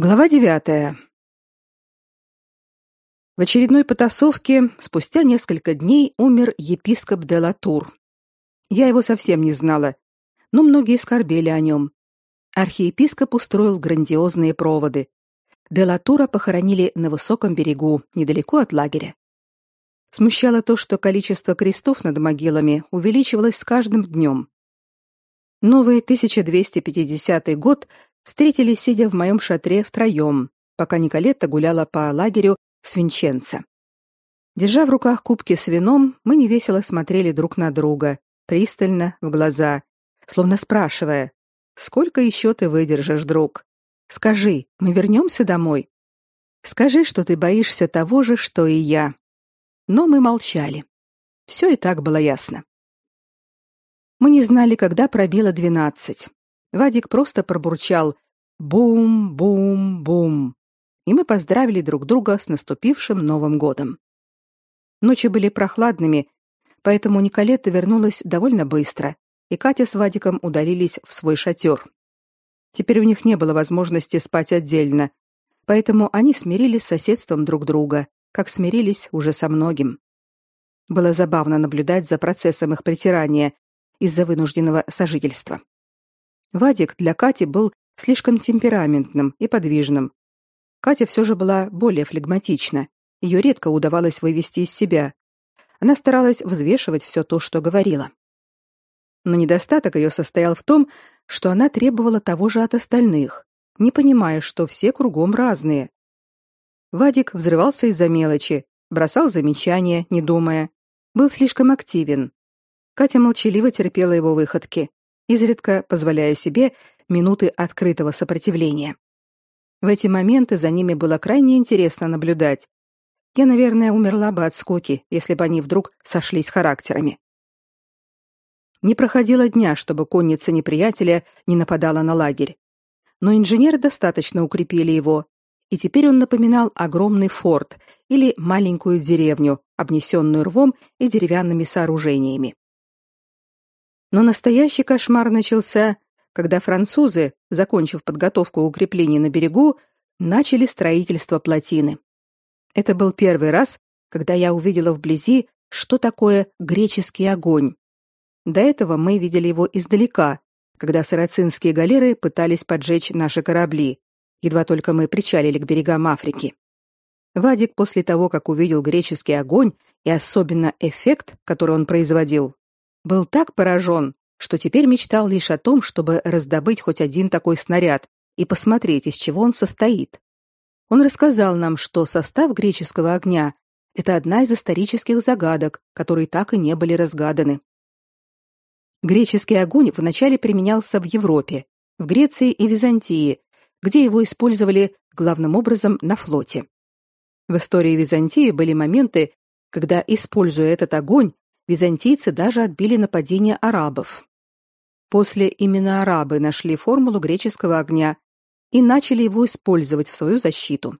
Глава девятая. В очередной потасовке спустя несколько дней умер епископ де Латур. Я его совсем не знала, но многие скорбели о нем. Архиепископ устроил грандиозные проводы. Де Латура похоронили на высоком берегу, недалеко от лагеря. Смущало то, что количество крестов над могилами увеличивалось с каждым днем. Новый 1250 год встретились, сидя в моем шатре втроем, пока Николетта гуляла по лагерю с Винченцо. Держа в руках кубки с вином, мы невесело смотрели друг на друга, пристально в глаза, словно спрашивая, «Сколько еще ты выдержишь, друг? Скажи, мы вернемся домой? Скажи, что ты боишься того же, что и я». Но мы молчали. Все и так было ясно. Мы не знали, когда пробило двенадцать. Вадик просто пробурчал «бум-бум-бум», и мы поздравили друг друга с наступившим Новым годом. Ночи были прохладными, поэтому Николетта вернулась довольно быстро, и Катя с Вадиком удалились в свой шатер. Теперь у них не было возможности спать отдельно, поэтому они смирились с соседством друг друга, как смирились уже со многим. Было забавно наблюдать за процессом их притирания из-за вынужденного сожительства. Вадик для Кати был слишком темпераментным и подвижным. Катя все же была более флегматична. Ее редко удавалось вывести из себя. Она старалась взвешивать все то, что говорила. Но недостаток ее состоял в том, что она требовала того же от остальных, не понимая, что все кругом разные. Вадик взрывался из-за мелочи, бросал замечания, не думая, был слишком активен. Катя молчаливо терпела его выходки изредка позволяя себе минуты открытого сопротивления. В эти моменты за ними было крайне интересно наблюдать. Я, наверное, умерла бы от скуки, если бы они вдруг сошлись характерами. Не проходило дня, чтобы конница неприятеля не нападала на лагерь. Но инженеры достаточно укрепили его, и теперь он напоминал огромный форт или маленькую деревню, обнесенную рвом и деревянными сооружениями. Но настоящий кошмар начался, когда французы, закончив подготовку укреплений на берегу, начали строительство плотины. Это был первый раз, когда я увидела вблизи, что такое греческий огонь. До этого мы видели его издалека, когда сарацинские галеры пытались поджечь наши корабли, едва только мы причалили к берегам Африки. Вадик после того, как увидел греческий огонь и особенно эффект, который он производил, был так поражен, что теперь мечтал лишь о том, чтобы раздобыть хоть один такой снаряд и посмотреть, из чего он состоит. Он рассказал нам, что состав греческого огня — это одна из исторических загадок, которые так и не были разгаданы. Греческий огонь вначале применялся в Европе, в Греции и Византии, где его использовали главным образом на флоте. В истории Византии были моменты, когда, используя этот огонь, византийцы даже отбили нападение арабов. После именно арабы нашли формулу греческого огня и начали его использовать в свою защиту.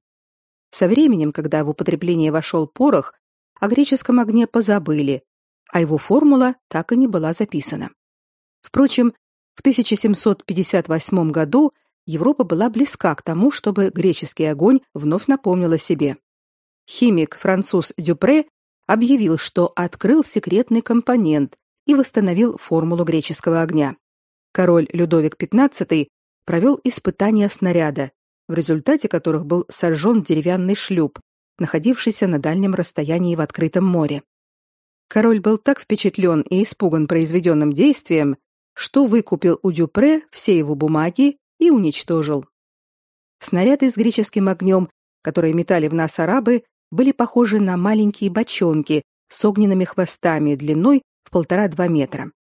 Со временем, когда в употребление вошел порох, о греческом огне позабыли, а его формула так и не была записана. Впрочем, в 1758 году Европа была близка к тому, чтобы греческий огонь вновь напомнил о себе. Химик француз Дюпре объявил, что открыл секретный компонент и восстановил формулу греческого огня. Король Людовик XV провел испытания снаряда, в результате которых был сожжен деревянный шлюп, находившийся на дальнем расстоянии в открытом море. Король был так впечатлен и испуган произведенным действием, что выкупил у Дюпре все его бумаги и уничтожил. Снаряды с греческим огнем, которые метали в нас арабы, были похожи на маленькие бочонки с огненными хвостами длиной в полтора-два метра.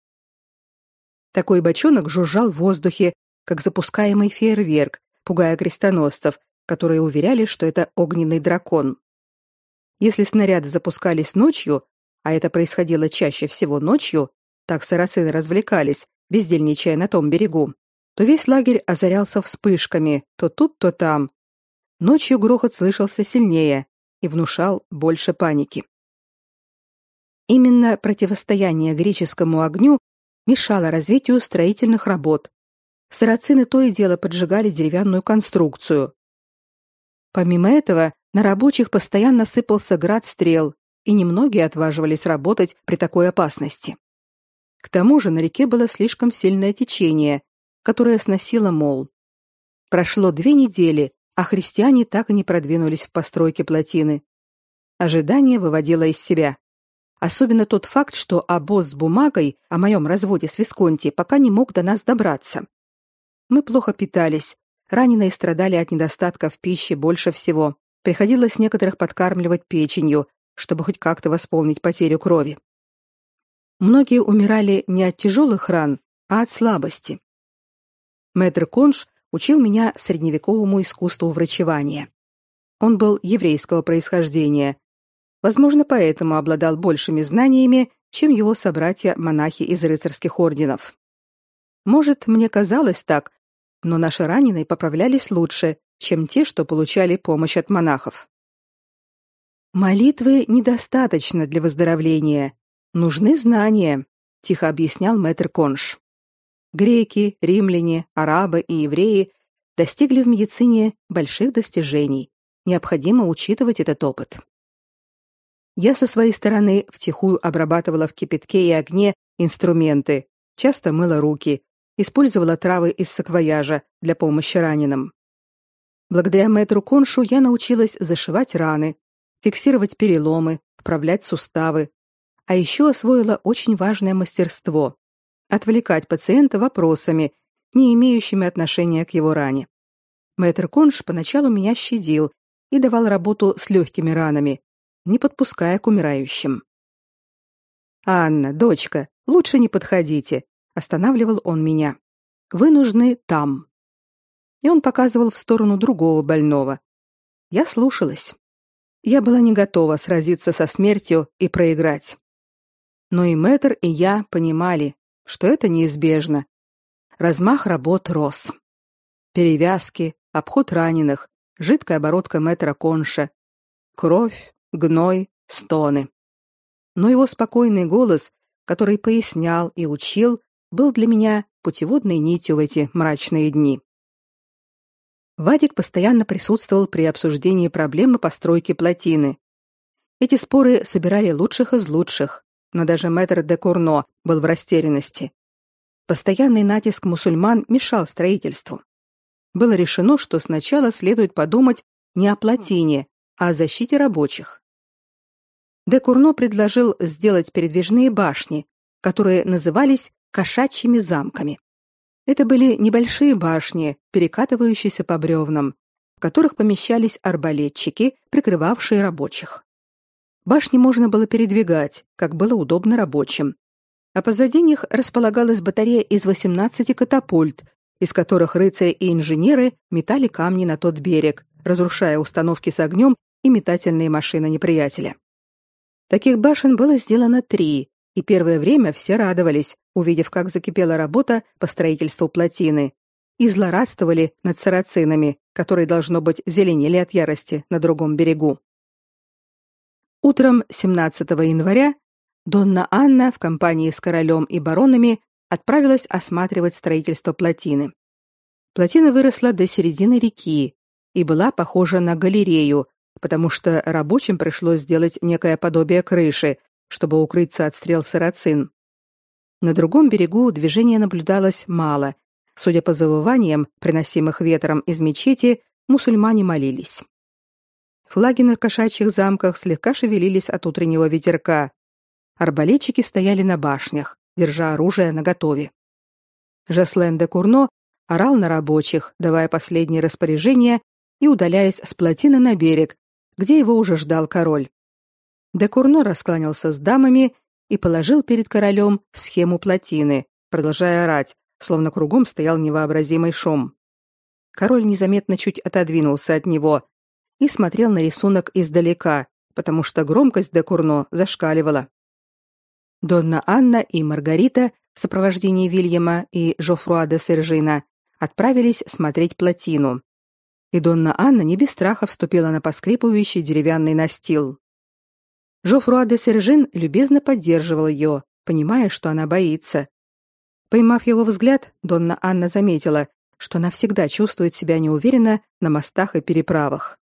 Такой бочонок жужжал в воздухе, как запускаемый фейерверк, пугая крестоносцев, которые уверяли, что это огненный дракон. Если снаряды запускались ночью, а это происходило чаще всего ночью, так сарацины развлекались, бездельничая на том берегу, то весь лагерь озарялся вспышками, то тут, то там. Ночью грохот слышался сильнее, и внушал больше паники. Именно противостояние греческому огню мешало развитию строительных работ. Сарацины то и дело поджигали деревянную конструкцию. Помимо этого, на рабочих постоянно сыпался град стрел, и немногие отваживались работать при такой опасности. К тому же на реке было слишком сильное течение, которое сносило мол. Прошло две недели, а христиане так и не продвинулись в постройке плотины. Ожидание выводило из себя. Особенно тот факт, что обоз с бумагой о моем разводе с Висконти пока не мог до нас добраться. Мы плохо питались, раненые страдали от недостатка в пище больше всего. Приходилось некоторых подкармливать печенью, чтобы хоть как-то восполнить потерю крови. Многие умирали не от тяжелых ран, а от слабости. Мэтр Конш учил меня средневековому искусству врачевания. Он был еврейского происхождения, Возможно, поэтому обладал большими знаниями, чем его собратья-монахи из рыцарских орденов. Может, мне казалось так, но наши раненые поправлялись лучше, чем те, что получали помощь от монахов. Молитвы недостаточно для выздоровления. Нужны знания, тихо объяснял мэтр Конш. Греки, римляне, арабы и евреи достигли в медицине больших достижений. Необходимо учитывать этот опыт. Я со своей стороны втихую обрабатывала в кипятке и огне инструменты, часто мыла руки, использовала травы из саквояжа для помощи раненым. Благодаря мэтру Коншу я научилась зашивать раны, фиксировать переломы, вправлять суставы, а еще освоила очень важное мастерство отвлекать пациента вопросами, не имеющими отношения к его ране. Мэтр Конш поначалу меня щадил и давал работу с легкими ранами, не подпуская к умирающим. Анна, дочка, лучше не подходите, останавливал он меня. Вы нужны там. И он показывал в сторону другого больного. Я слушалась. Я была не готова сразиться со смертью и проиграть. Но и Мэтр, и я понимали, что это неизбежно. Размах работ рос. Перевязки, обход раненых, жидкая оборотка Мэтра Конша, кровь, гной, стоны. Но его спокойный голос, который пояснял и учил, был для меня путеводной нитью в эти мрачные дни. Вадик постоянно присутствовал при обсуждении проблемы постройки плотины. Эти споры собирали лучших из лучших, но даже мэтр де Курно был в растерянности. Постоянный натиск мусульман мешал строительству. Было решено, что сначала следует подумать не о плотине, а о защите рабочих. Де Курно предложил сделать передвижные башни, которые назывались кошачьими замками. Это были небольшие башни, перекатывающиеся по бревнам, в которых помещались арбалетчики, прикрывавшие рабочих. Башни можно было передвигать, как было удобно рабочим. А позади них располагалась батарея из 18 катапульт, из которых рыцари и инженеры метали камни на тот берег, разрушая установки с огнем и метательные машины неприятеля. Таких башен было сделано три, и первое время все радовались, увидев, как закипела работа по строительству плотины, и злорадствовали над сарацинами, которые должно быть зеленели от ярости на другом берегу. Утром 17 января Донна Анна в компании с королем и баронами отправилась осматривать строительство плотины. Плотина выросла до середины реки и была похожа на галерею, потому что рабочим пришлось сделать некое подобие крыши, чтобы укрыться от стрел сарацин. На другом берегу движения наблюдалось мало. Судя по завываниям, приносимых ветром из мечети, мусульмане молились. Флаги на кошачьих замках слегка шевелились от утреннего ветерка. Арбалетчики стояли на башнях, держа оружие наготове. Жаслен де Курно орал на рабочих, давая последние распоряжения и удаляясь с плотины на берег, где его уже ждал король. Де Курно раскланялся с дамами и положил перед королем схему плотины, продолжая орать, словно кругом стоял невообразимый шум. Король незаметно чуть отодвинулся от него и смотрел на рисунок издалека, потому что громкость де Курно зашкаливала. Донна Анна и Маргарита в сопровождении Вильяма и Жофруа де Сержина отправились смотреть плотину и Донна Анна не без страха вступила на поскрипывающий деревянный настил. Жофруа де Сержин любезно поддерживал ее, понимая, что она боится. Поймав его взгляд, Донна Анна заметила, что она всегда чувствует себя неуверенно на мостах и переправах.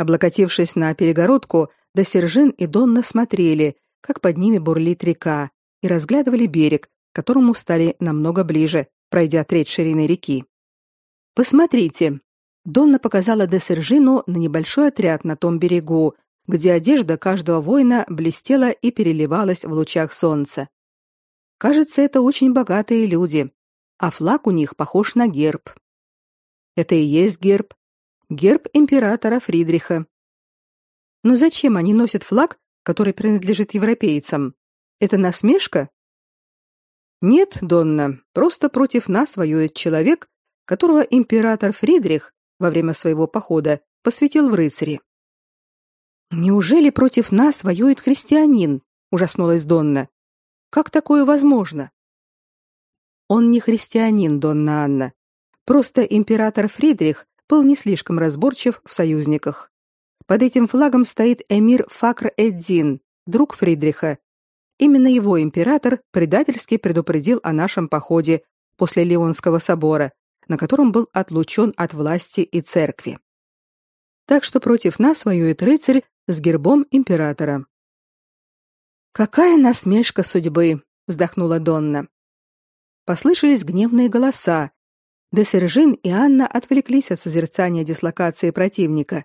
Облокотившись на перегородку, Досержин и Донна смотрели, как под ними бурлит река, и разглядывали берег, к которому стали намного ближе, пройдя треть ширины реки. Посмотрите. Донна показала Десержину на небольшой отряд на том берегу, где одежда каждого воина блестела и переливалась в лучах солнца. Кажется, это очень богатые люди, а флаг у них похож на герб. Это и есть герб. Герб императора Фридриха. Но зачем они носят флаг, который принадлежит европейцам? Это насмешка? Нет, Донна, просто против нас воюет человек, которого император Фридрих во время своего похода посвятил в рыцари. Неужели против нас воюет христианин? ужаснулась Донна. Как такое возможно? Он не христианин, Донна Анна. Просто император Фридрих был не слишком разборчив в союзниках. Под этим флагом стоит эмир Факр-эд-Дин, друг Фридриха, Именно его император предательски предупредил о нашем походе после Леонского собора, на котором был отлучен от власти и церкви. Так что против нас воюет рыцарь с гербом императора. Какая насмешка судьбы, вздохнула Донна. Послышались гневные голоса. Десержин и Анна отвлеклись от созерцания дислокации противника.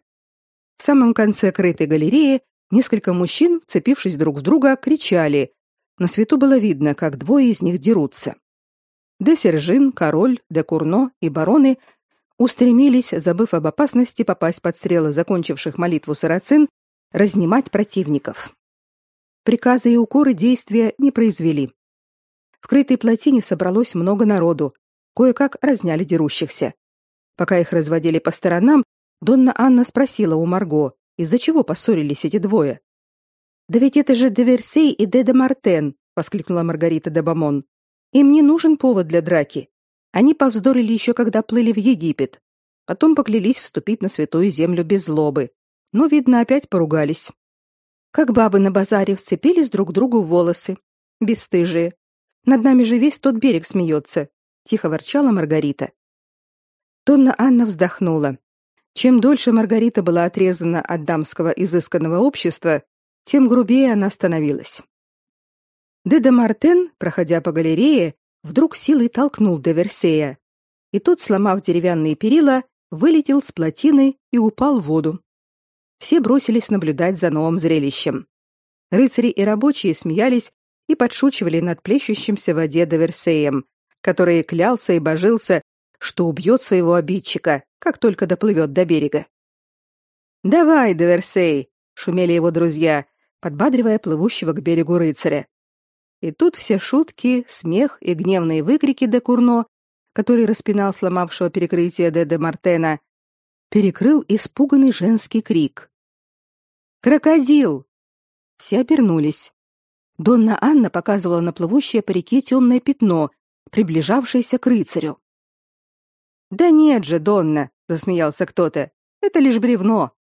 В самом конце крытой галереи Несколько мужчин, вцепившись друг в друга, кричали. На свету было видно, как двое из них дерутся. Де Сержин, король, де Курно и бароны устремились, забыв об опасности попасть под стрелы закончивших молитву сарацин, разнимать противников. Приказы и укоры действия не произвели. В крытой плотине собралось много народу, кое-как разняли дерущихся. Пока их разводили по сторонам, Донна Анна спросила у Марго, из-за чего поссорились эти двое? Да ведь это же Деверсей и Деда Мартен, воскликнула Маргарита де Бамон. Им не нужен повод для драки. Они повздорили еще когда плыли в Египет. Потом поклялись вступить на святую землю без злобы. Но видно, опять поругались. Как бабы на базаре вцепились друг другу в волосы. Бесстыжие. Над нами же весь тот берег смеется. Тихо ворчала Маргарита. Донна Анна вздохнула. Чем дольше Маргарита была отрезана от дамского изысканного общества, тем грубее она становилась. Деда Мартен, проходя по галерее, вдруг силой толкнул де Версея, и тот, сломав деревянные перила, вылетел с плотины и упал в воду. Все бросились наблюдать за новым зрелищем. Рыцари и рабочие смеялись и подшучивали над плещущимся в воде де Версеем, который клялся и божился, что убьет своего обидчика, как только доплывет до берега. «Давай, Деверсей!» — шумели его друзья, подбадривая плывущего к берегу рыцаря. И тут все шутки, смех и гневные выкрики де Курно, который распинал сломавшего перекрытие де де Мартена, перекрыл испуганный женский крик. «Крокодил!» Все обернулись. Донна Анна показывала на плывущее по реке темное пятно, приближавшееся к рыцарю. Да нет же, Донна, засмеялся кто-то. Это лишь бревно.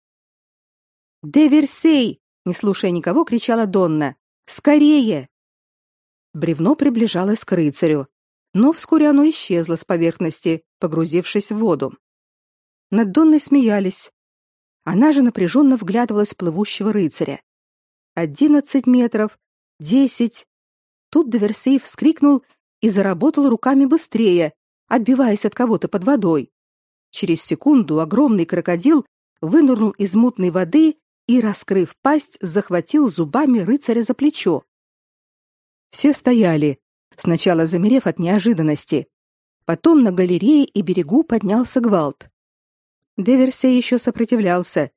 Деверсей, не слушая никого, кричала Донна. Скорее! Бревно приближалось к рыцарю, но вскоре оно исчезло с поверхности, погрузившись в воду. Над Донной смеялись. Она же напряженно вглядывалась в плывущего рыцаря. Одиннадцать метров, десять. Тут Деверсей вскрикнул и заработал руками быстрее, отбиваясь от кого-то под водой. Через секунду огромный крокодил вынырнул из мутной воды и, раскрыв пасть, захватил зубами рыцаря за плечо. Все стояли, сначала замерев от неожиданности. Потом на галерее и берегу поднялся гвалт. Деверсей еще сопротивлялся,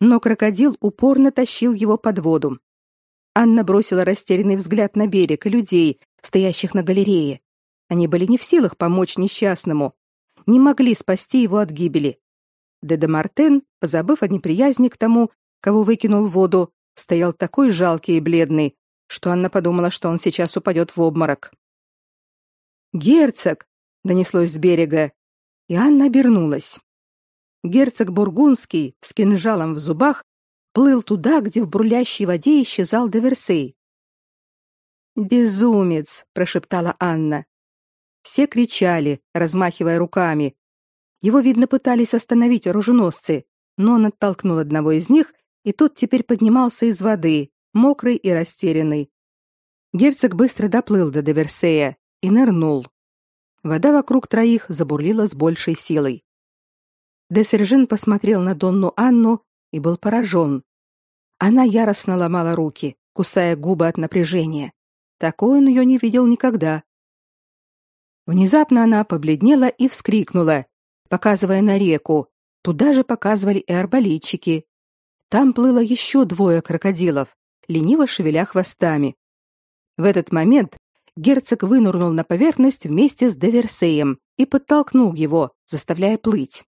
но крокодил упорно тащил его под воду. Анна бросила растерянный взгляд на берег и людей, стоящих на галерее. Они были не в силах помочь несчастному, не могли спасти его от гибели. Деда Мартен, позабыв о неприязни к тому, кого выкинул в воду, стоял такой жалкий и бледный, что Анна подумала, что он сейчас упадет в обморок. «Герцог!» — донеслось с берега, и Анна обернулась. Герцог Бургундский с кинжалом в зубах плыл туда, где в бурлящей воде исчезал Деверсей. «Безумец!» — прошептала Анна. Все кричали, размахивая руками. Его, видно, пытались остановить оруженосцы, но он оттолкнул одного из них, и тот теперь поднимался из воды, мокрый и растерянный. Герцог быстро доплыл до Деверсея и нырнул. Вода вокруг троих забурлила с большей силой. Де Сержин посмотрел на Донну Анну и был поражен. Она яростно ломала руки, кусая губы от напряжения. Такой он ее не видел никогда. Внезапно она побледнела и вскрикнула, показывая на реку. Туда же показывали и арбалетчики. Там плыло еще двое крокодилов, лениво шевеля хвостами. В этот момент герцог вынырнул на поверхность вместе с Деверсеем и подтолкнул его, заставляя плыть.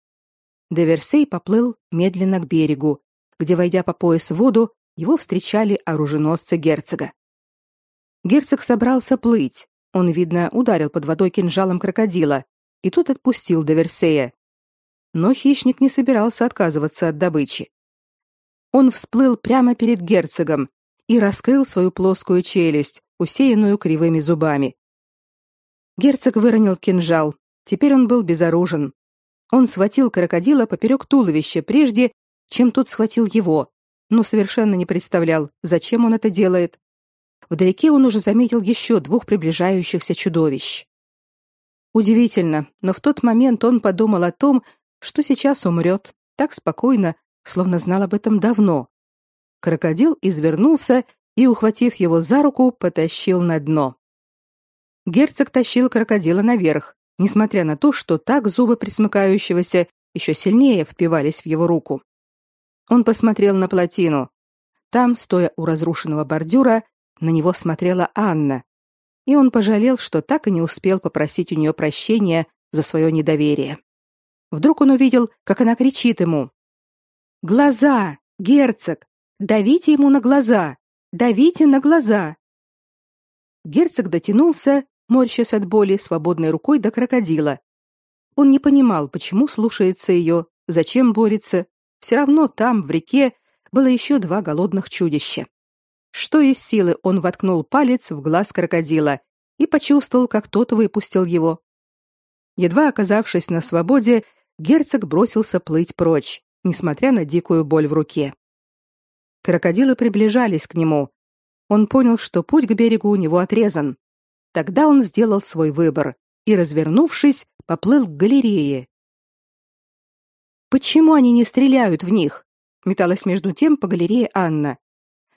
Деверсей поплыл медленно к берегу, где, войдя по пояс в воду, его встречали оруженосцы герцога. Герцог собрался плыть. Он, видно, ударил под водой кинжалом крокодила, и тот отпустил Деверсея. Но хищник не собирался отказываться от добычи. Он всплыл прямо перед герцогом и раскрыл свою плоскую челюсть, усеянную кривыми зубами. Герцог выронил кинжал. Теперь он был безоружен. Он схватил крокодила поперек туловища прежде, чем тот схватил его, но совершенно не представлял, зачем он это делает. Вдалеке он уже заметил еще двух приближающихся чудовищ. Удивительно, но в тот момент он подумал о том, что сейчас умрет, так спокойно, словно знал об этом давно. Крокодил извернулся и, ухватив его за руку, потащил на дно. Герцог тащил крокодила наверх, несмотря на то, что так зубы присмыкающегося еще сильнее впивались в его руку. Он посмотрел на плотину. Там, стоя у разрушенного бордюра, на него смотрела Анна, и он пожалел, что так и не успел попросить у нее прощения за свое недоверие. Вдруг он увидел, как она кричит ему: "Глаза, герцог, давите ему на глаза, давите на глаза!" Герцог дотянулся, морщась от боли, свободной рукой до крокодила. Он не понимал, почему слушается ее, зачем борется. Все равно там, в реке, было еще два голодных чудища. Что из силы он воткнул палец в глаз крокодила и почувствовал, как тот выпустил его. Едва оказавшись на свободе, герцог бросился плыть прочь, несмотря на дикую боль в руке. Крокодилы приближались к нему. Он понял, что путь к берегу у него отрезан. Тогда он сделал свой выбор и, развернувшись, поплыл к галерее. Почему они не стреляют в них? Металась между тем по галерее Анна.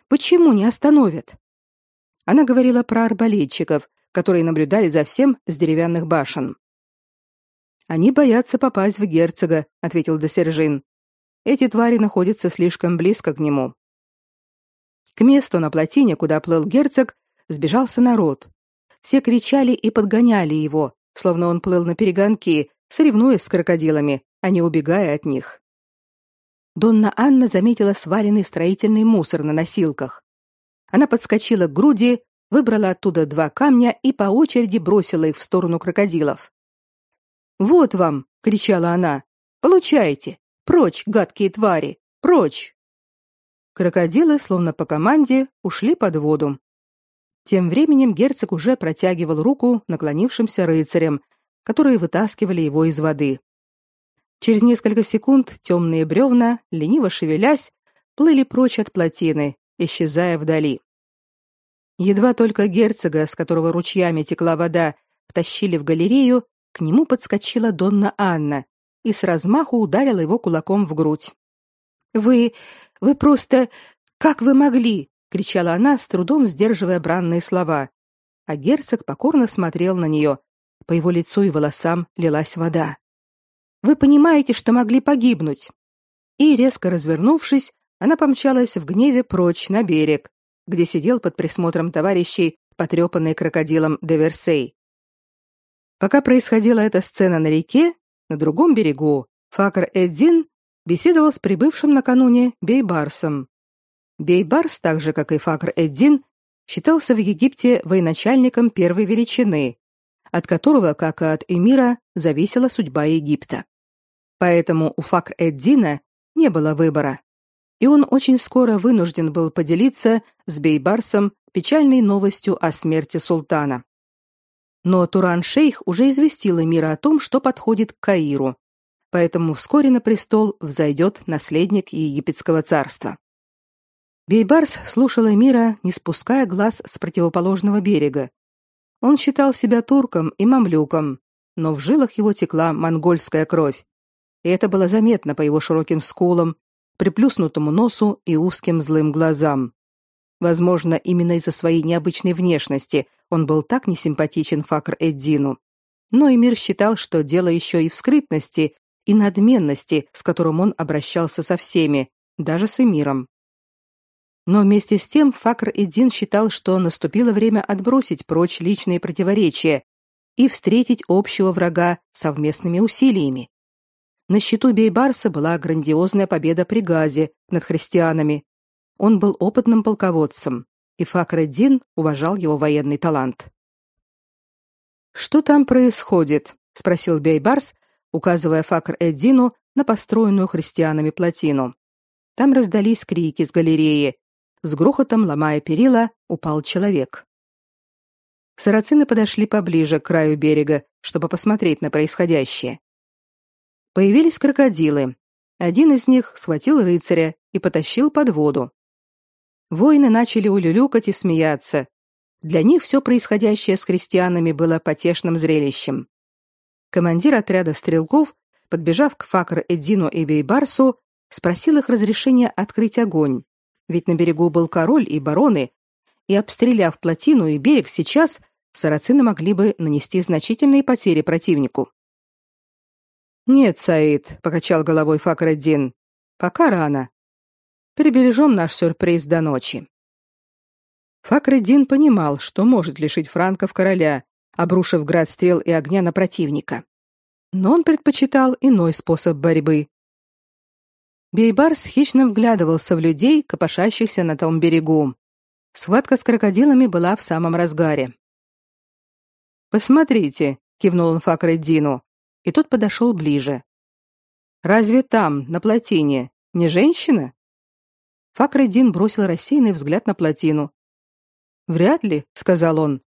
Почему не остановят? Она говорила про арбалетчиков, которые наблюдали за всем с деревянных башен. Они боятся попасть в герцога, ответил Досержин. Эти твари находятся слишком близко к нему. К месту на плотине, куда плыл герцог, сбежался народ. Все кричали и подгоняли его, словно он плыл на перегонки, соревнуясь с крокодилами, а не убегая от них. Донна Анна заметила сваленный строительный мусор на носилках. Она подскочила к груди, выбрала оттуда два камня и по очереди бросила их в сторону крокодилов. "Вот вам", кричала она. "Получайте! Прочь, гадкие твари! Прочь!" Крокодилы, словно по команде, ушли под воду. Тем временем герцог уже протягивал руку наклонившимся рыцарям, которые вытаскивали его из воды. Через несколько секунд темные бревна, лениво шевелясь, плыли прочь от плотины, исчезая вдали. Едва только герцога, с которого ручьями текла вода, втащили в галерею, к нему подскочила Донна Анна и с размаху ударила его кулаком в грудь. «Вы... вы просто... как вы могли?» — кричала она, с трудом сдерживая бранные слова. А герцог покорно смотрел на нее. По его лицу и волосам лилась вода. Вы понимаете, что могли погибнуть. И резко развернувшись, она помчалась в гневе прочь на берег, где сидел под присмотром товарищей потрепанный крокодилом Деверсей. Пока происходила эта сцена на реке, на другом берегу Факр Эддин беседовал с прибывшим накануне Бейбарсом. Бейбарс, так же как и Факр Эддин, считался в Египте военачальником первой величины, от которого, как и от эмира, зависела судьба Египта. Поэтому у Факр-эд-Дина не было выбора. И он очень скоро вынужден был поделиться с Бейбарсом печальной новостью о смерти султана. Но Туран-шейх уже известил эмира о том, что подходит к Каиру. поэтому вскоре на престол взойдет наследник египетского царства. Бейбарс слушал Эмира, не спуская глаз с противоположного берега. Он считал себя турком и мамлюком, но в жилах его текла монгольская кровь. И это было заметно по его широким скулам, приплюснутому носу и узким злым глазам. Возможно, именно из-за своей необычной внешности он был так несимпатичен Факр-эд-Дину. Но Эмир считал, что дело еще и в скрытности и надменности, с которым он обращался со всеми, даже с Эмиром. Но вместе с тем Факр-эд-Дин считал, что наступило время отбросить прочь личные противоречия и встретить общего врага совместными усилиями. На счету Бейбарса была грандиозная победа при Газе над христианами. Он был опытным полководцем, и Факр-эд-Дин уважал его военный талант. Что там происходит? спросил Бейбарс, указывая Факр-эд-Дину на построенную христианами плотину. Там раздались крики с галереи. С грохотом, ломая перила, упал человек. Сарацины подошли поближе к краю берега, чтобы посмотреть на происходящее. Появились крокодилы. Один из них схватил рыцаря и потащил под воду. Воины начали улюлюкать и смеяться. Для них все происходящее с крестьянами было потешным зрелищем. Командир отряда стрелков, подбежав к Факр Эдину и Бейбарсу, спросил их разрешения открыть огонь. Ведь на берегу был король и бароны, и обстреляв плотину и берег сейчас, сарацины могли бы нанести значительные потери противнику. Нет, Саид, покачал головой Факреддин. Пока рано. Прибережем наш сюрприз до ночи. Факреддин понимал, что может лишить франков короля, обрушив град стрел и огня на противника. Но он предпочитал иной способ борьбы. Бейбарс хищно вглядывался в людей, копошащихся на том берегу. Схватка с крокодилами была в самом разгаре. Посмотрите, кивнул он Факреддину, и тот подошел ближе. Разве там, на плотине, не женщина? Факреддин бросил рассеянный взгляд на плотину. Вряд ли, сказал он.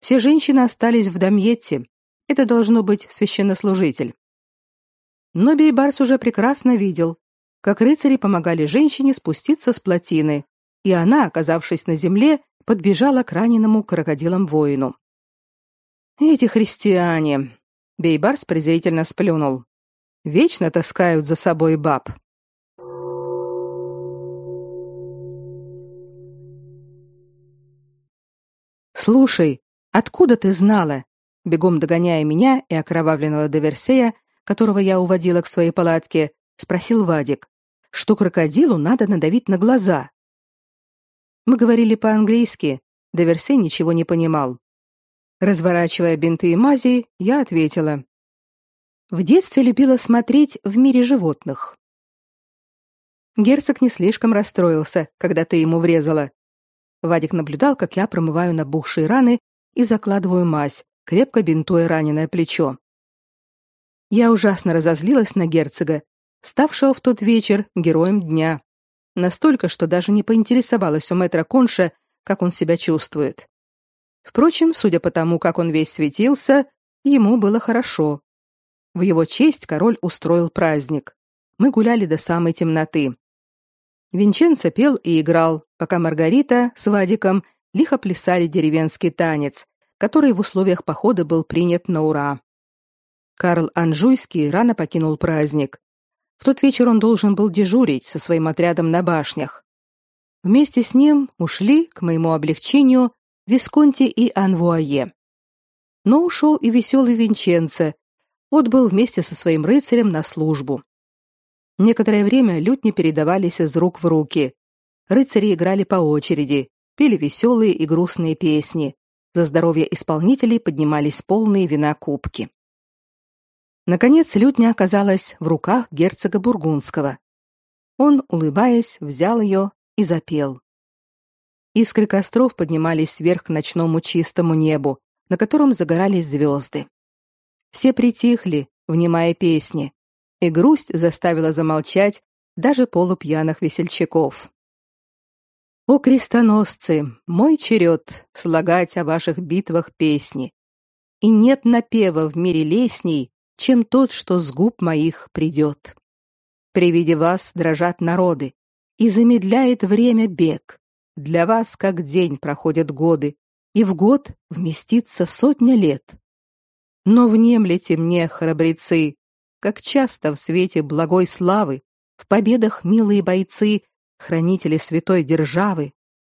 Все женщины остались в Дамьетте. Это должно быть священнослужитель. Но Бейбарс уже прекрасно видел, как рыцари помогали женщине спуститься с плотины, и она, оказавшись на земле, подбежала к раненому крокодилом воину. Эти христиане, Бейбарс презрительно сплюнул. Вечно таскают за собой баб. Слушай, откуда ты знала? Бегом догоняя меня и окровавленного Деверсея, которого я уводила к своей палатке, спросил Вадик, что крокодилу надо надавить на глаза. Мы говорили по-английски. Деверсей ничего не понимал. Разворачивая бинты и мази, я ответила: В детстве любила смотреть в мире животных. Герцог не слишком расстроился, когда ты ему врезала. Вадик наблюдал, как я промываю набухшие раны и закладываю мазь, крепко бинтуя раненое плечо. Я ужасно разозлилась на герцога, ставшего в тот вечер героем дня. Настолько, что даже не поинтересовалась у мэтра Конша, как он себя чувствует. Впрочем, судя по тому, как он весь светился, ему было хорошо. В его честь король устроил праздник. Мы гуляли до самой темноты. Винченцо пел и играл, пока Маргарита с Вадиком лихо плясали деревенский танец, который в условиях похода был принят на ура. Карл Анжуйский рано покинул праздник. В тот вечер он должен был дежурить со своим отрядом на башнях. Вместе с ним ушли, к моему облегчению, Висконти и Анвуае. Но ушел и веселый Винченцо, отбыл вместе со своим рыцарем на службу. Некоторое время лютни передавались из рук в руки. Рыцари играли по очереди, пели веселые и грустные песни. За здоровье исполнителей поднимались полные вина кубки. Наконец лютня оказалась в руках герцога Бургундского. Он, улыбаясь, взял ее и запел. Искры костров поднимались вверх к ночному чистому небу, на котором загорались звезды. Все притихли, внимая песни, и грусть заставила замолчать даже полупьяных весельчаков. О крестоносцы, мой черед слагать о ваших битвах песни. И нет напева в мире лесней, чем тот, что с губ моих придет. При виде вас дрожат народы, и замедляет время бег. Для вас как день проходят годы, и в год вместится сотня лет. Но внемлете мне, храбрецы, как часто в свете благой славы, в победах милые бойцы, хранители святой державы,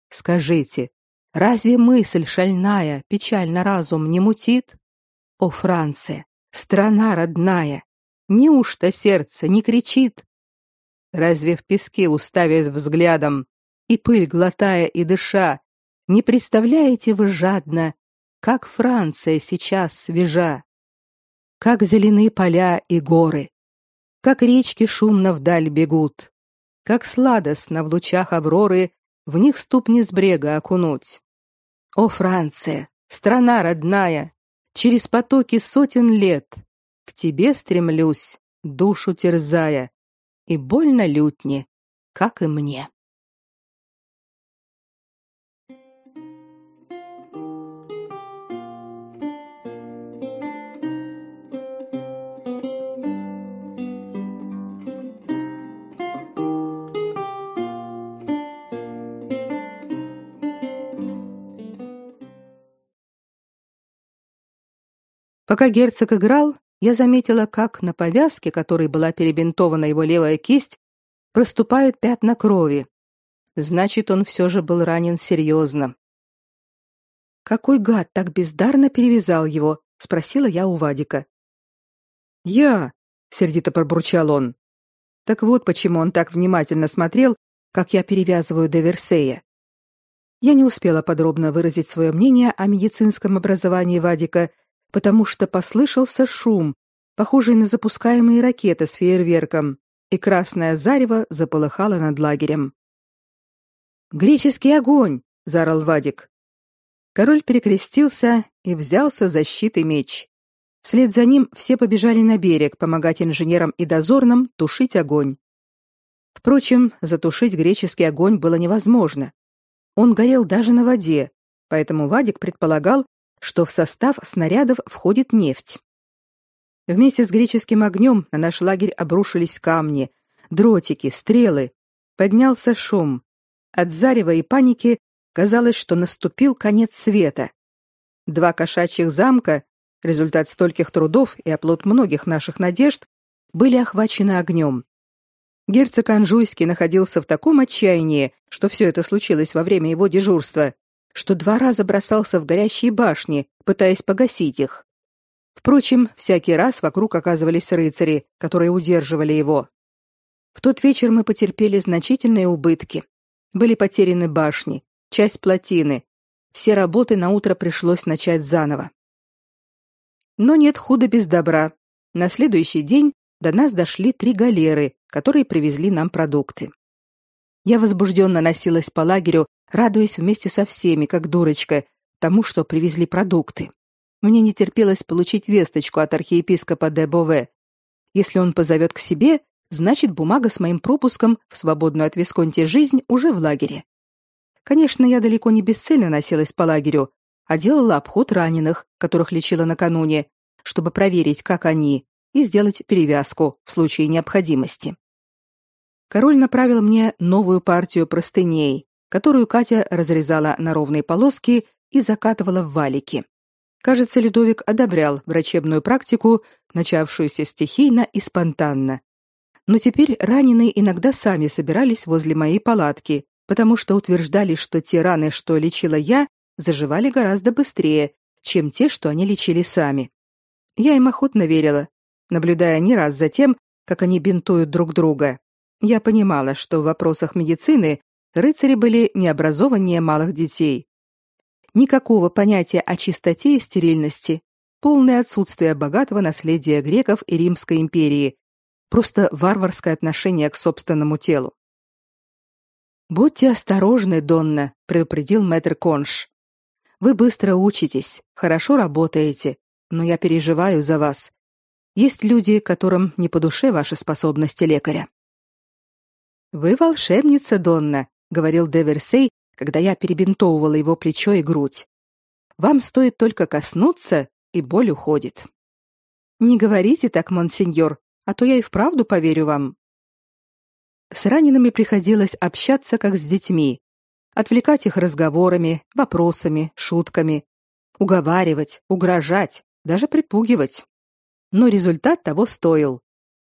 скажите, разве мысль шальная печально разум не мутит? О, Франция, страна родная, неужто сердце не кричит? Разве в песке уставясь взглядом и пыль глотая и дыша, не представляете вы жадно, как Франция сейчас свежа? Как зеленые поля и горы, как речки шумно вдаль бегут, как сладостно в лучах авроры в них ступни с брега окунуть. О, Франция, страна родная, через потоки сотен лет к тебе стремлюсь, душу терзая, и больно лютне, как и мне. Пока герцог играл, я заметила, как на повязке, которой была перебинтована его левая кисть, проступают пятна крови. Значит, он все же был ранен серьезно. Какой гад так бездарно перевязал его? спросила я у Вадика. Я, сердито пробурчал он. Так вот почему он так внимательно смотрел, как я перевязываю Деверсея. Я не успела подробно выразить свое мнение о медицинском образовании Вадика потому что послышался шум, похожий на запускаемые ракеты с фейерверком, и красное зарево заполыхало над лагерем. «Греческий огонь!» — заорал Вадик. Король перекрестился и взялся за щит меч. Вслед за ним все побежали на берег помогать инженерам и дозорным тушить огонь. Впрочем, затушить греческий огонь было невозможно. Он горел даже на воде, поэтому Вадик предполагал, что в состав снарядов входит нефть. Вместе с греческим огнем на наш лагерь обрушились камни, дротики, стрелы. Поднялся шум. От зарева и паники казалось, что наступил конец света. Два кошачьих замка, результат стольких трудов и оплот многих наших надежд, были охвачены огнем. Герцог Анжуйский находился в таком отчаянии, что все это случилось во время его дежурства, что два раза бросался в горящие башни, пытаясь погасить их. Впрочем, всякий раз вокруг оказывались рыцари, которые удерживали его. В тот вечер мы потерпели значительные убытки. Были потеряны башни, часть плотины. Все работы на утро пришлось начать заново. Но нет худа без добра. На следующий день до нас дошли три галеры, которые привезли нам продукты. Я возбужденно носилась по лагерю, радуясь вместе со всеми, как дурочка, тому, что привезли продукты. Мне не терпелось получить весточку от архиепископа де Бове. Если он позовет к себе, значит, бумага с моим пропуском в свободную от Висконти жизнь уже в лагере. Конечно, я далеко не бесцельно носилась по лагерю, а делала обход раненых, которых лечила накануне, чтобы проверить, как они, и сделать перевязку в случае необходимости. Король направил мне новую партию простыней, которую Катя разрезала на ровные полоски и закатывала в валики. Кажется, Людовик одобрял врачебную практику, начавшуюся стихийно и спонтанно. Но теперь раненые иногда сами собирались возле моей палатки, потому что утверждали, что те раны, что лечила я, заживали гораздо быстрее, чем те, что они лечили сами. Я им охотно верила, наблюдая не раз за тем, как они бинтуют друг друга. Я понимала, что в вопросах медицины рыцари были необразованнее малых детей. Никакого понятия о чистоте и стерильности, полное отсутствие богатого наследия греков и Римской империи, просто варварское отношение к собственному телу. Будьте осторожны, Донна, предупредил мэтр Конш. Вы быстро учитесь, хорошо работаете, но я переживаю за вас. Есть люди, которым не по душе ваши способности лекаря. Вы волшебница, Донна, говорил Деверсей, когда я перебинтовывала его плечо и грудь. Вам стоит только коснуться, и боль уходит. Не говорите так, монсеньор, а то я и вправду поверю вам. С ранеными приходилось общаться как с детьми, отвлекать их разговорами, вопросами, шутками, уговаривать, угрожать, даже припугивать. Но результат того стоил.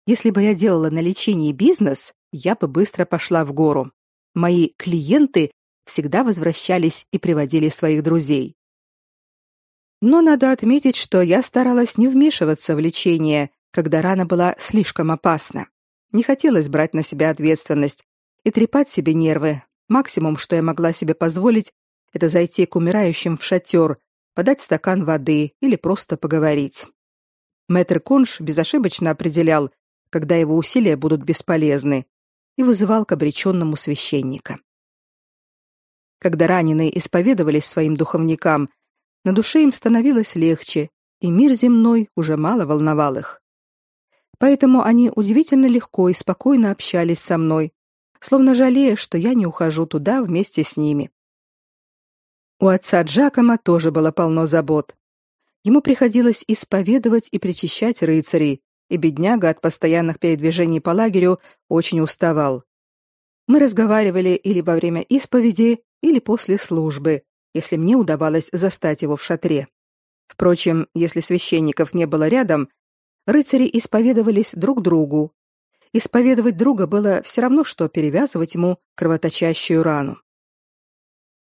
Если бы я делала на лечении бизнес, я бы быстро пошла в гору. Мои клиенты всегда возвращались и приводили своих друзей. Но надо отметить, что я старалась не вмешиваться в лечение, когда рана была слишком опасна. Не хотелось брать на себя ответственность и трепать себе нервы. Максимум, что я могла себе позволить, это зайти к умирающим в шатер, подать стакан воды или просто поговорить. Мэтр Конш безошибочно определял, когда его усилия будут бесполезны, и вызывал к обреченному священника. Когда раненые исповедовались своим духовникам, на душе им становилось легче, и мир земной уже мало волновал их. Поэтому они удивительно легко и спокойно общались со мной, словно жалея, что я не ухожу туда вместе с ними. У отца Джакома тоже было полно забот. Ему приходилось исповедовать и причащать рыцарей, и бедняга от постоянных передвижений по лагерю очень уставал. Мы разговаривали или во время исповеди, или после службы, если мне удавалось застать его в шатре. Впрочем, если священников не было рядом, рыцари исповедовались друг другу. Исповедовать друга было все равно, что перевязывать ему кровоточащую рану.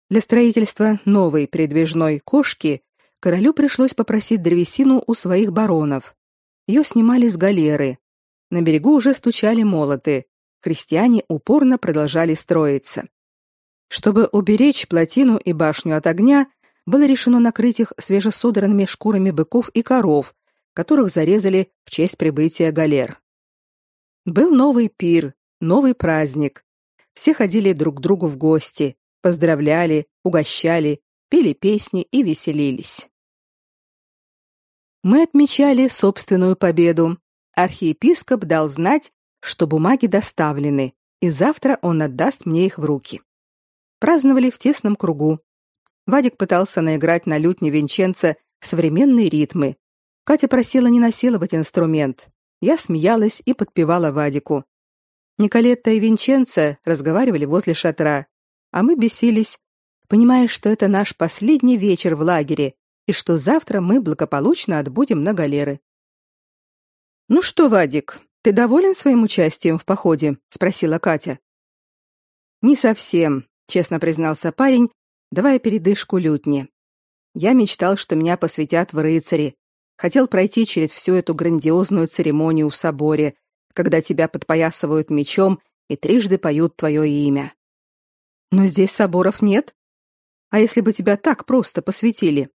Для строительства новой передвижной кошки королю пришлось попросить древесину у своих баронов. Ее снимали с галеры. На берегу уже стучали молоты. Крестьяне упорно продолжали строиться. Чтобы уберечь плотину и башню от огня, было решено накрыть их свежесодранными шкурами быков и коров, которых зарезали в честь прибытия галер. Был новый пир, новый праздник. Все ходили друг к другу в гости, поздравляли, угощали, пели песни и веселились. Мы отмечали собственную победу. Архиепископ дал знать, что бумаги доставлены, и завтра он отдаст мне их в руки праздновали в тесном кругу. Вадик пытался наиграть на лютне Винченца современные ритмы. Катя просила не насиловать инструмент. Я смеялась и подпевала Вадику. Николетта и Винченца разговаривали возле шатра, а мы бесились, понимая, что это наш последний вечер в лагере и что завтра мы благополучно отбудем на галеры. Ну что, Вадик, ты доволен своим участием в походе? спросила Катя. Не совсем, честно признался парень, давая передышку лютне. Я мечтал, что меня посвятят в рыцари. Хотел пройти через всю эту грандиозную церемонию в соборе, когда тебя подпоясывают мечом и трижды поют твое имя. Но здесь соборов нет. А если бы тебя так просто посвятили?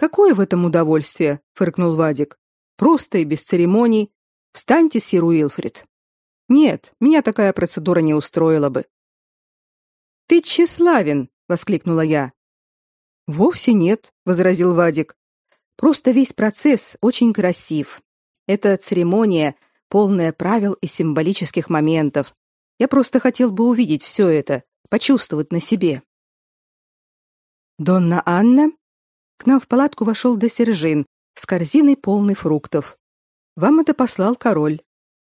Какое в этом удовольствие, фыркнул Вадик. Просто и без церемоний. Встаньте, сир Уилфрид. Нет, меня такая процедура не устроила бы. Ты тщеславен, воскликнула я. Вовсе нет, возразил Вадик. Просто весь процесс очень красив. Это церемония, полная правил и символических моментов. Я просто хотел бы увидеть все это, почувствовать на себе. Донна Анна, к нам в палатку вошел Десержин с корзиной полной фруктов. Вам это послал король.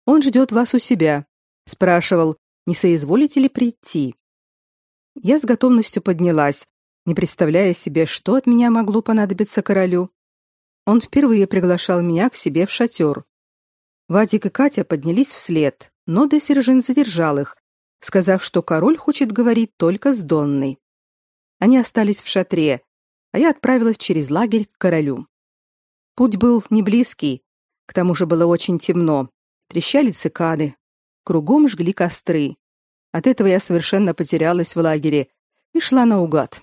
Он ждет вас у себя. Спрашивал, не соизволите ли прийти. Я с готовностью поднялась, не представляя себе, что от меня могло понадобиться королю. Он впервые приглашал меня к себе в шатер. Вадик и Катя поднялись вслед, но Десержин задержал их, сказав, что король хочет говорить только с Донной. Они остались в шатре, а я отправилась через лагерь к королю. Путь был не близкий, к тому же было очень темно. Трещали цикады, кругом жгли костры. От этого я совершенно потерялась в лагере и шла наугад.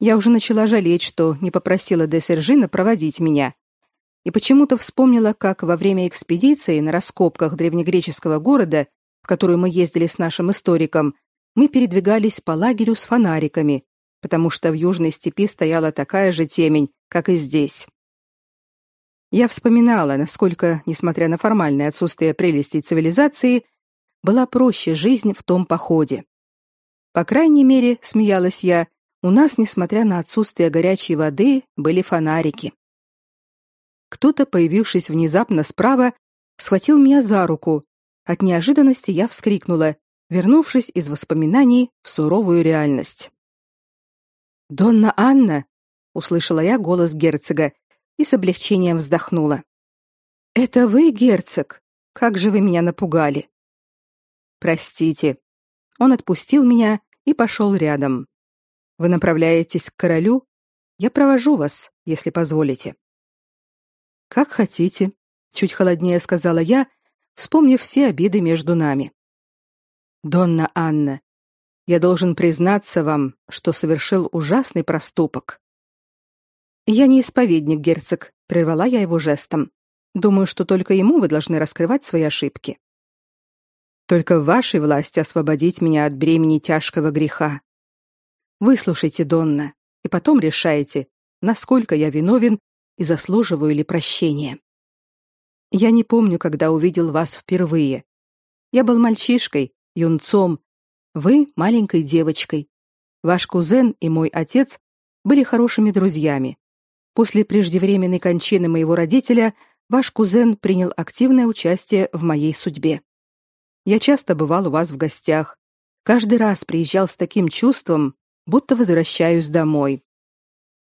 Я уже начала жалеть, что не попросила де Сержина проводить меня. И почему-то вспомнила, как во время экспедиции на раскопках древнегреческого города, в которую мы ездили с нашим историком, мы передвигались по лагерю с фонариками, потому что в южной степи стояла такая же темень, как и здесь. Я вспоминала, насколько, несмотря на формальное отсутствие прелестей цивилизации, была проще жизнь в том походе. По крайней мере, смеялась я, у нас, несмотря на отсутствие горячей воды, были фонарики. кто-то, появившись внезапно справа, схватил меня за руку. От неожиданности я вскрикнула, вернувшись из воспоминаний в суровую реальность. «Донна Анна!» — услышала я голос герцога и с облегчением вздохнула. «Это вы, герцог? Как же вы меня напугали!» «Простите». Он отпустил меня и пошел рядом. «Вы направляетесь к королю? Я провожу вас, если позволите». «Как хотите», — чуть холоднее сказала я, вспомнив все обиды между нами. «Донна Анна, я должен признаться вам, что совершил ужасный проступок. Я не исповедник, герцог, прервала я его жестом. Думаю, что только ему вы должны раскрывать свои ошибки. Только в вашей власти освободить меня от бремени тяжкого греха. Выслушайте, Донна, и потом решайте, насколько я виновен и заслуживаю ли прощения. Я не помню, когда увидел вас впервые. Я был мальчишкой, юнцом, вы маленькой девочкой. Ваш кузен и мой отец были хорошими друзьями. После преждевременной кончины моего родителя ваш кузен принял активное участие в моей судьбе. Я часто бывал у вас в гостях. Каждый раз приезжал с таким чувством, будто возвращаюсь домой.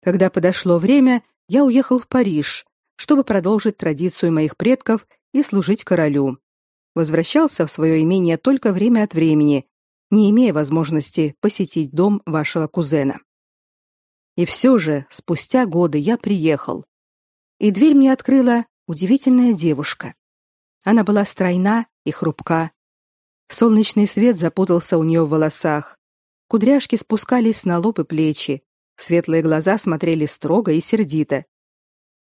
Когда подошло время, я уехал в Париж, чтобы продолжить традицию моих предков и служить королю. Возвращался в свое имение только время от времени, не имея возможности посетить дом вашего кузена. И все же, спустя годы я приехал. И дверь мне открыла удивительная девушка. Она была стройна и хрупка. Солнечный свет запутался у нее в волосах. Кудряшки спускались на лоб и плечи. Светлые глаза смотрели строго и сердито.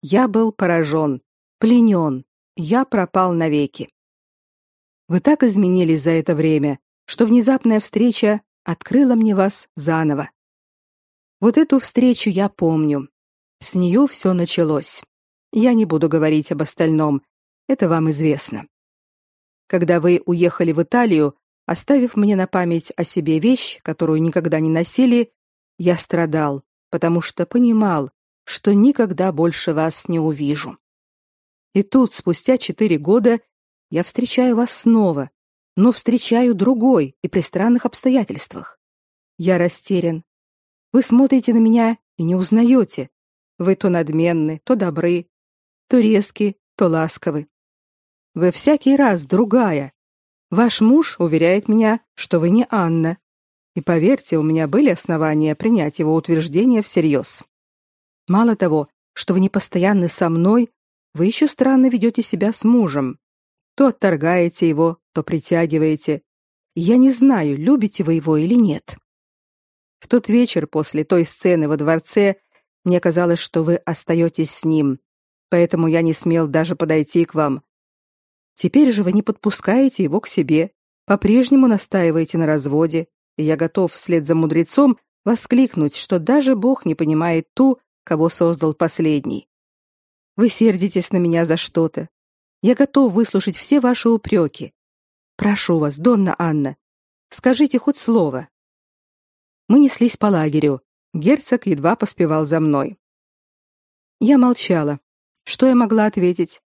Я был поражен, пленен. Я пропал навеки. Вы так изменились за это время, что внезапная встреча открыла мне вас заново. Вот эту встречу я помню. С нее все началось. Я не буду говорить об остальном, это вам известно. Когда вы уехали в Италию, оставив мне на память о себе вещь, которую никогда не носили, я страдал, потому что понимал, что никогда больше вас не увижу. И тут, спустя четыре года, я встречаю вас снова, но встречаю другой и при странных обстоятельствах. Я растерян. Вы смотрите на меня и не узнаете. Вы то надменны, то добры, то резки, то ласковы. Вы всякий раз другая. Ваш муж уверяет меня, что вы не Анна. И поверьте, у меня были основания принять его утверждение всерьез. Мало того, что вы не постоянны со мной, вы еще странно ведете себя с мужем. То отторгаете его, то притягиваете. Я не знаю, любите вы его или нет. В тот вечер после той сцены во дворце мне казалось, что вы остаетесь с ним, поэтому я не смел даже подойти к вам. Теперь же вы не подпускаете его к себе, по-прежнему настаиваете на разводе, и я готов вслед за мудрецом воскликнуть, что даже Бог не понимает ту, кого создал последний. Вы сердитесь на меня за что-то, я готов выслушать все ваши упреки. Прошу вас, Донна Анна, скажите хоть слово. Мы неслись по лагерю. Герцог едва поспевал за мной. Я молчала. Что я могла ответить?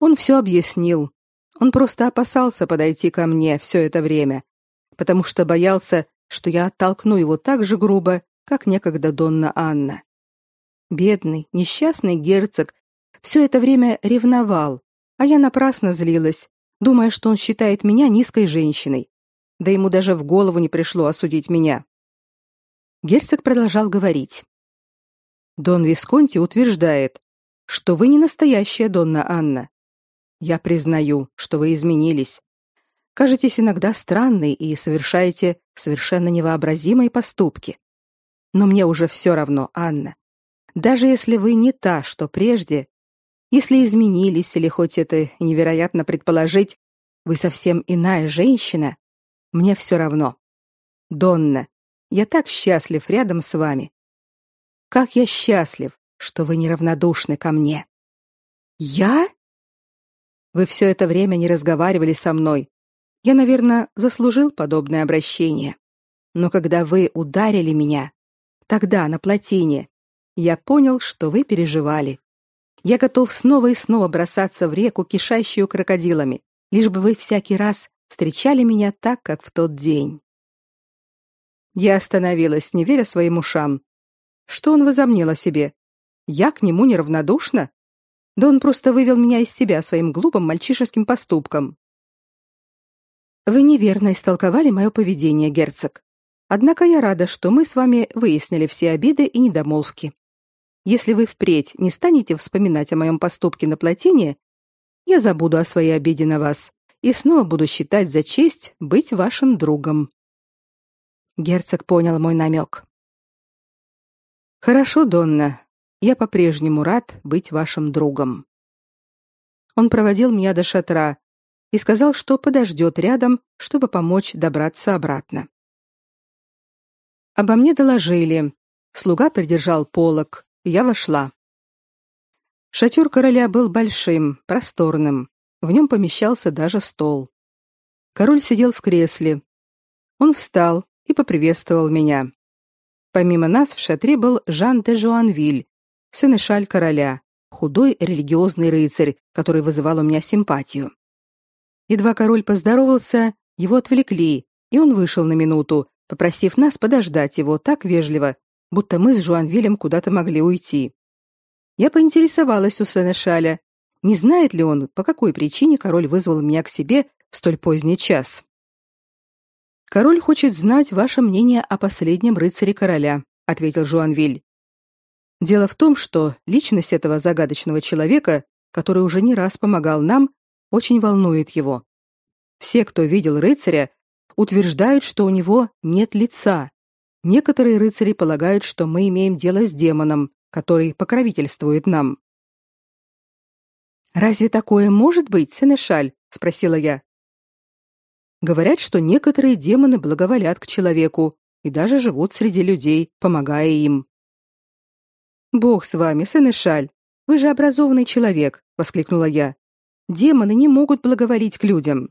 Он все объяснил. Он просто опасался подойти ко мне все это время, потому что боялся, что я оттолкну его так же грубо, как некогда Донна Анна. Бедный, несчастный герцог все это время ревновал, а я напрасно злилась, думая, что он считает меня низкой женщиной. Да ему даже в голову не пришло осудить меня. Герцог продолжал говорить. Дон Висконти утверждает, что вы не настоящая Донна Анна. Я признаю, что вы изменились. Кажетесь иногда странной и совершаете совершенно невообразимые поступки. Но мне уже все равно, Анна. Даже если вы не та, что прежде, если изменились или хоть это невероятно предположить, вы совсем иная женщина, мне все равно. Донна, я так счастлив рядом с вами. Как я счастлив, что вы неравнодушны ко мне. Я? Вы все это время не разговаривали со мной. Я, наверное, заслужил подобное обращение. Но когда вы ударили меня, тогда на плотине, я понял, что вы переживали Я готов снова и снова бросаться в реку, кишащую крокодилами, лишь бы вы всякий раз встречали меня так, как в тот день. Я остановилась, не веря своим ушам. Что он возомнил о себе? Я к нему неравнодушна? Да он просто вывел меня из себя своим глупым мальчишеским поступком. Вы неверно истолковали мое поведение, герцог. Однако я рада, что мы с вами выяснили все обиды и недомолвки. Если вы впредь не станете вспоминать о моем поступке на плотине, я забуду о своей обиде на вас и снова буду считать за честь быть вашим другом. Герцог понял мой намек. Хорошо, Донна. Я по-прежнему рад быть вашим другом. Он проводил меня до шатра и сказал, что подождет рядом, чтобы помочь добраться обратно. Обо мне доложили. Слуга придержал полог, я вошла. Шатер короля был большим, просторным. В нем помещался даже стол. Король сидел в кресле. Он встал и поприветствовал меня. Помимо нас в шатре был Жан де Жуанвиль, сенешаль короля, худой религиозный рыцарь, который вызывал у меня симпатию. Едва король поздоровался, его отвлекли, и он вышел на минуту, попросив нас подождать его так вежливо, будто мы с Жуанвилем куда-то могли уйти. Я поинтересовалась у Сенешаля, не знает ли он, по какой причине король вызвал меня к себе в столь поздний час. Король хочет знать ваше мнение о последнем рыцаре короля, ответил Жуанвиль. Дело в том, что личность этого загадочного человека, который уже не раз помогал нам, очень волнует его. Все, кто видел рыцаря, утверждают, что у него нет лица. Некоторые рыцари полагают, что мы имеем дело с демоном, который покровительствует нам. Разве такое может быть, Сенешаль? спросила я. Говорят, что некоторые демоны благоволят к человеку и даже живут среди людей, помогая им. Бог с вами, Сенешаль. Вы же образованный человек, воскликнула я. Демоны не могут благоволить к людям.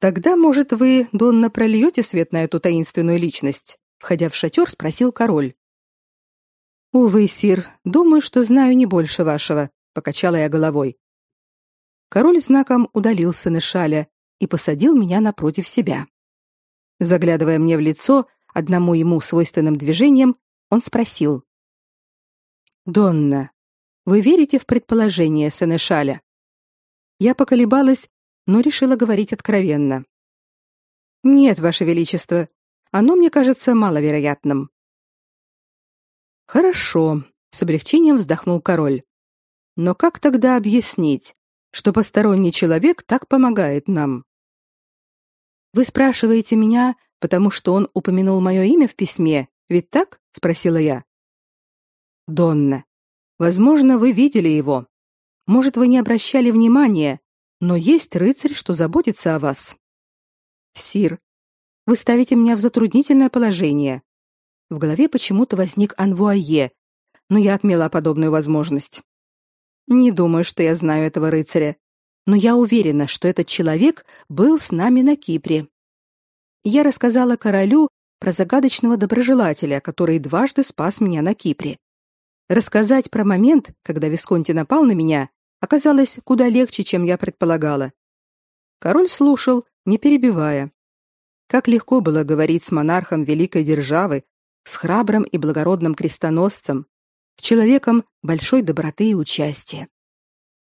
Тогда, может, вы, Донна, прольете свет на эту таинственную личность? Входя в шатер, спросил король. Увы, сир, думаю, что знаю не больше вашего, покачала я головой. Король знаком удалился на шаля и посадил меня напротив себя. Заглядывая мне в лицо одному ему свойственным движением, он спросил: "Донна, вы верите в предположение Сенешаля?" Я поколебалась но решила говорить откровенно. Нет, ваше величество, оно мне кажется маловероятным. Хорошо, с облегчением вздохнул король. Но как тогда объяснить, что посторонний человек так помогает нам? Вы спрашиваете меня, потому что он упомянул мое имя в письме, ведь так? спросила я. Донна, возможно, вы видели его. Может, вы не обращали внимания, но есть рыцарь, что заботится о вас. Сир, вы ставите меня в затруднительное положение. В голове почему-то возник Анвуае, но я отмела подобную возможность. Не думаю, что я знаю этого рыцаря, но я уверена, что этот человек был с нами на Кипре. Я рассказала королю про загадочного доброжелателя, который дважды спас меня на Кипре. Рассказать про момент, когда Висконти напал на меня, оказалось куда легче, чем я предполагала. Король слушал, не перебивая. Как легко было говорить с монархом великой державы, с храбрым и благородным крестоносцем, с человеком большой доброты и участия.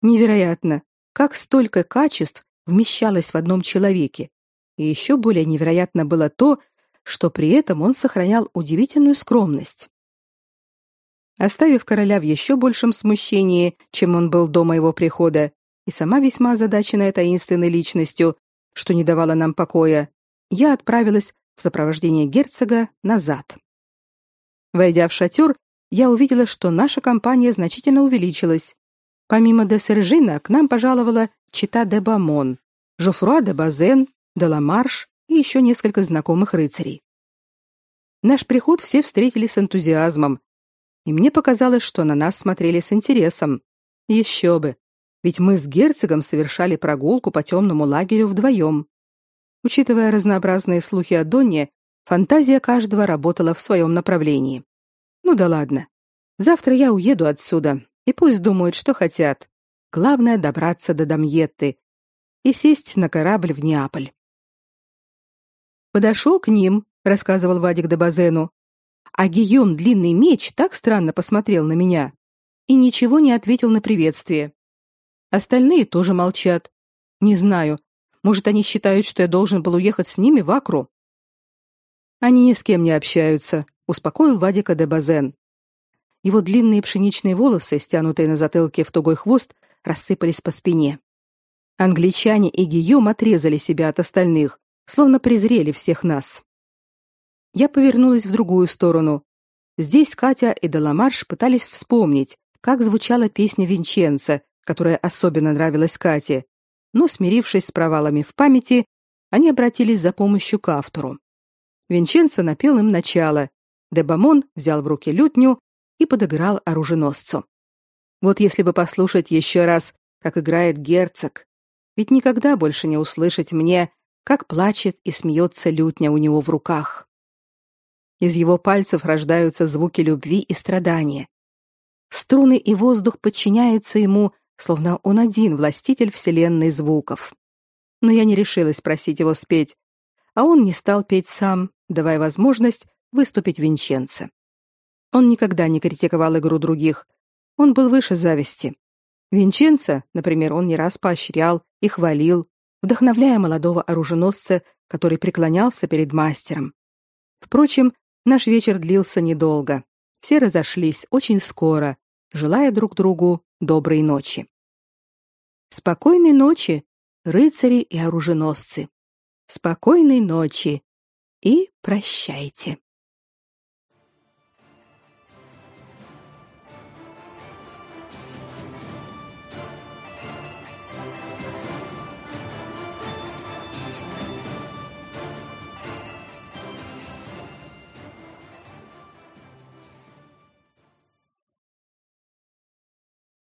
Невероятно, как столько качеств вмещалось в одном человеке. И еще более невероятно было то, что при этом он сохранял удивительную скромность. Оставив короля в еще большем смущении, чем он был до моего прихода, и сама весьма озадаченная таинственной личностью, что не давала нам покоя, я отправилась в сопровождении герцога назад. Войдя в шатер, я увидела, что наша компания значительно увеличилась. Помимо де Сержина к нам пожаловала чита де Бамон, Жофруа де Базен, де Ламарш и еще несколько знакомых рыцарей. Наш приход все встретили с энтузиазмом, и мне показалось, что на нас смотрели с интересом. Еще бы, ведь мы с герцогом совершали прогулку по темному лагерю вдвоем. Учитывая разнообразные слухи о Донне, фантазия каждого работала в своем направлении. Ну да ладно. Завтра я уеду отсюда, И пусть думают, что хотят. Главное добраться до Дамьетты и сесть на корабль в Неаполь. Подошел к ним, рассказывал Вадик де Базену. А Гийом длинный меч так странно посмотрел на меня и ничего не ответил на приветствие. Остальные тоже молчат. Не знаю, может, они считают, что я должен был уехать с ними в Акру. Они ни с кем не общаются, успокоил Вадика де Базен. Его длинные пшеничные волосы, стянутые на затылке в тугой хвост, рассыпались по спине. Англичане и Гийом отрезали себя от остальных, словно презрели всех нас. Я повернулась в другую сторону. Здесь Катя и Деламарш пытались вспомнить, как звучала песня Винченца, которая особенно нравилась Кате, но, смирившись с провалами в памяти, они обратились за помощью к автору. Винченцо напел им начало, Дебамон взял в руки лютню и подыграл оруженосцу. Вот если бы послушать еще раз, как играет герцог, ведь никогда больше не услышать мне, как плачет и смеется лютня у него в руках. Из его пальцев рождаются звуки любви и страдания. Струны и воздух подчиняются ему, словно он один властитель вселенной звуков. Но я не решилась просить его спеть, а он не стал петь сам, давая возможность выступить Винченце. Он никогда не критиковал игру других. Он был выше зависти. Винченца, например, он не раз поощрял и хвалил, вдохновляя молодого оруженосца, который преклонялся перед мастером. Впрочем, наш вечер длился недолго. Все разошлись очень скоро, желая друг другу доброй ночи. Спокойной ночи, рыцари и оруженосцы. Спокойной ночи и прощайте.